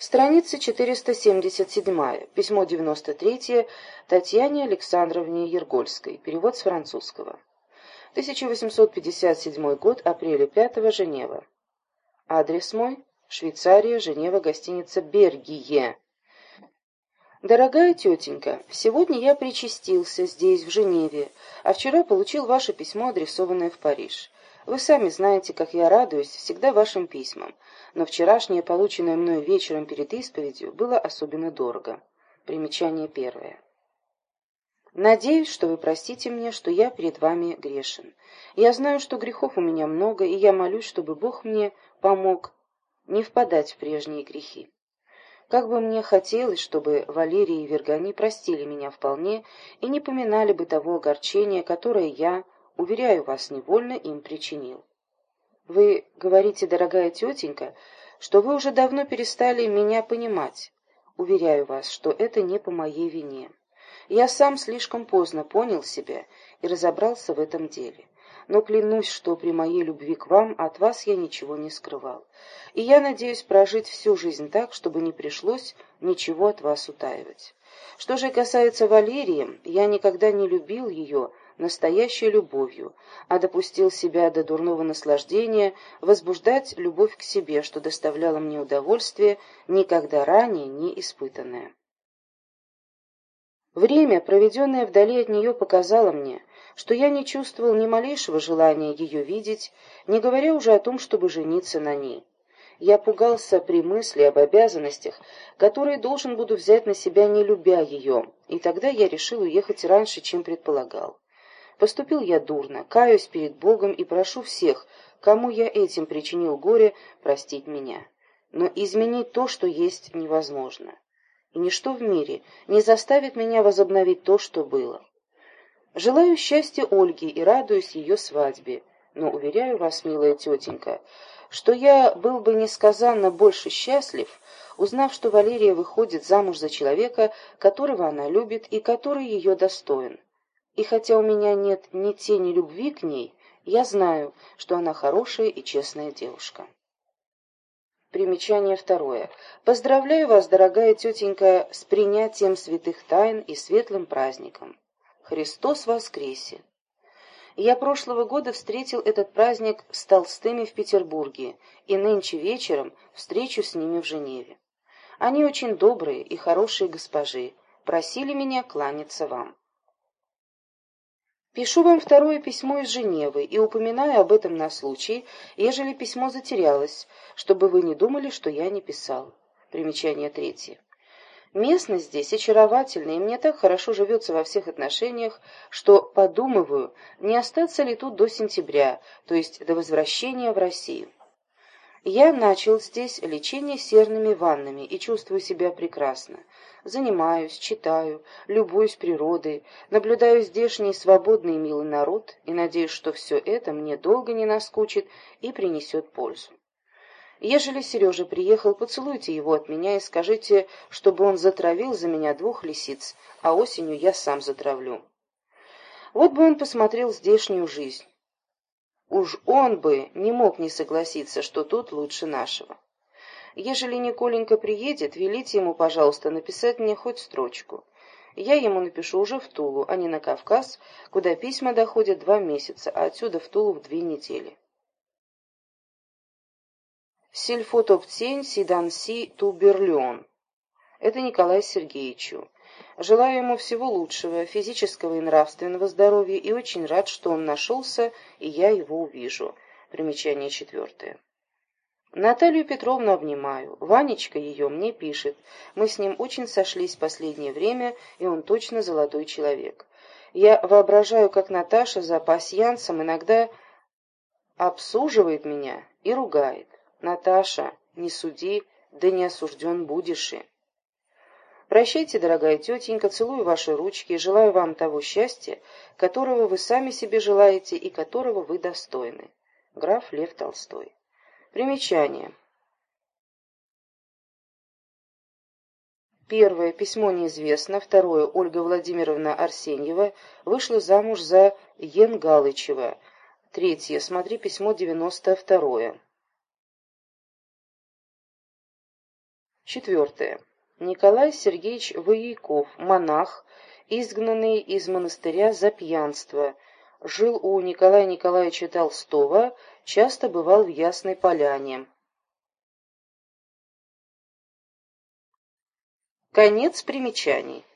Страница 477. Письмо 93 Татьяне Александровне Ергольской. Перевод с французского. 1857 год, апреля 5 Женева. Адрес мой. Швейцария, Женева, гостиница «Бергие». Дорогая тетенька, сегодня я причастился здесь, в Женеве, а вчера получил ваше письмо, адресованное в Париж. Вы сами знаете, как я радуюсь всегда вашим письмам, но вчерашнее, полученное мною вечером перед исповедью, было особенно дорого. Примечание первое. Надеюсь, что вы простите мне, что я перед вами грешен. Я знаю, что грехов у меня много, и я молюсь, чтобы Бог мне помог не впадать в прежние грехи. Как бы мне хотелось, чтобы Валерий и Вергани простили меня вполне и не поминали бы того огорчения, которое я уверяю вас, невольно им причинил. Вы говорите, дорогая тетенька, что вы уже давно перестали меня понимать. Уверяю вас, что это не по моей вине. Я сам слишком поздно понял себя и разобрался в этом деле. Но клянусь, что при моей любви к вам от вас я ничего не скрывал. И я надеюсь прожить всю жизнь так, чтобы не пришлось ничего от вас утаивать. Что же касается Валерии, я никогда не любил ее, настоящей любовью, а допустил себя до дурного наслаждения возбуждать любовь к себе, что доставляло мне удовольствие, никогда ранее не испытанное. Время, проведенное вдали от нее, показало мне, что я не чувствовал ни малейшего желания ее видеть, не говоря уже о том, чтобы жениться на ней. Я пугался при мысли об обязанностях, которые должен буду взять на себя, не любя ее, и тогда я решил уехать раньше, чем предполагал. Поступил я дурно, каюсь перед Богом и прошу всех, кому я этим причинил горе, простить меня. Но изменить то, что есть, невозможно. И ничто в мире не заставит меня возобновить то, что было. Желаю счастья Ольге и радуюсь ее свадьбе, но уверяю вас, милая тетенька, что я был бы несказанно больше счастлив, узнав, что Валерия выходит замуж за человека, которого она любит и который ее достоин. И хотя у меня нет ни тени любви к ней, я знаю, что она хорошая и честная девушка. Примечание второе. Поздравляю вас, дорогая тетенька, с принятием святых тайн и светлым праздником. Христос воскресе! Я прошлого года встретил этот праздник с Толстыми в Петербурге, и нынче вечером встречу с ними в Женеве. Они очень добрые и хорошие госпожи, просили меня кланяться вам. Пишу вам второе письмо из Женевы и упоминаю об этом на случай, ежели письмо затерялось, чтобы вы не думали, что я не писал. Примечание третье. Местность здесь очаровательная, и мне так хорошо живется во всех отношениях, что подумываю, не остаться ли тут до сентября, то есть до возвращения в Россию. Я начал здесь лечение серными ваннами и чувствую себя прекрасно. Занимаюсь, читаю, любуюсь природой, наблюдаю здешний свободный и милый народ и надеюсь, что все это мне долго не наскучит и принесет пользу. Ежели Сережа приехал, поцелуйте его от меня и скажите, чтобы он затравил за меня двух лисиц, а осенью я сам затравлю. Вот бы он посмотрел здешнюю жизнь. Уж он бы не мог не согласиться, что тут лучше нашего. Ежели Николенька приедет, велите ему, пожалуйста, написать мне хоть строчку. Я ему напишу уже в Тулу, а не на Кавказ, куда письма доходят два месяца, а отсюда в Тулу в две недели. Сильфотоптень Сиданси Туберлион. Это Николаю Сергеевичу. Желаю ему всего лучшего, физического и нравственного здоровья, и очень рад, что он нашелся, и я его увижу. Примечание четвертое. Наталью Петровну обнимаю. Ванечка ее мне пишет. Мы с ним очень сошлись в последнее время, и он точно золотой человек. Я воображаю, как Наташа за пасьянсом иногда обсуживает меня и ругает. Наташа, не суди, да не осужден будешь и. Прощайте, дорогая тетенька, целую ваши ручки и желаю вам того счастья, которого вы сами себе желаете и которого вы достойны. Граф Лев Толстой. Примечание. Первое. Письмо неизвестно. Второе. Ольга Владимировна Арсеньева вышла замуж за Енгалычева. Третье. Смотри письмо девяносто второе. Четвертое. Николай Сергеевич Вояков, монах, изгнанный из монастыря за пьянство, жил у Николая Николаевича Толстого, часто бывал в Ясной Поляне. Конец примечаний.